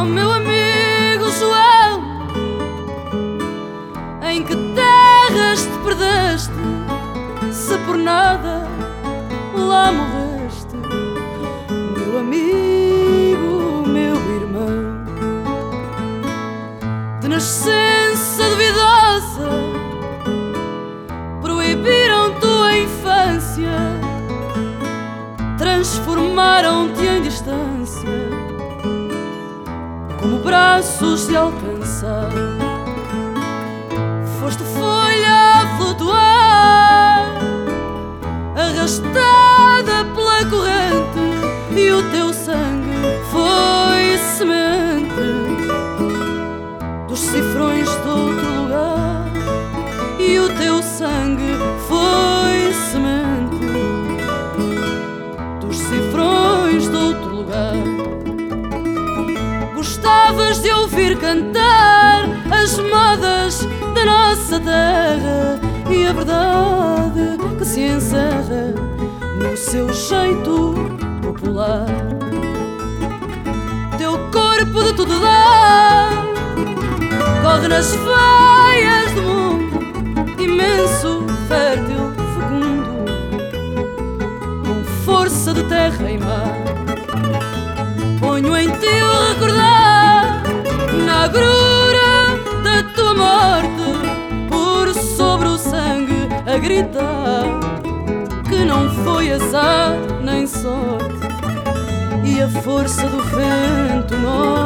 ao meu amigo João, em que terras te perdeste, se por nada lá morreste, meu amigo, meu irmão, de nascença duvidosa, proibiram tua infância, transformaram-te em distância como braços de alcançar. Foste folha a flutuar, arrastada pela corrente, e o teu sangue foi semente dos cifrões de outro lugar. E o teu sangue foi semente dos cifrões de outro lugar. Gostavas de ouvir cantar as modas da nossa terra e a verdade que se encerra no seu jeito popular. Teu corpo de tudo dá, corre nas veias do mundo, imenso, fértil, fecundo, com força de terra e mar. Morte, por sobre o sangue a gritar que não foi azar nem sorte. E a força do vento norte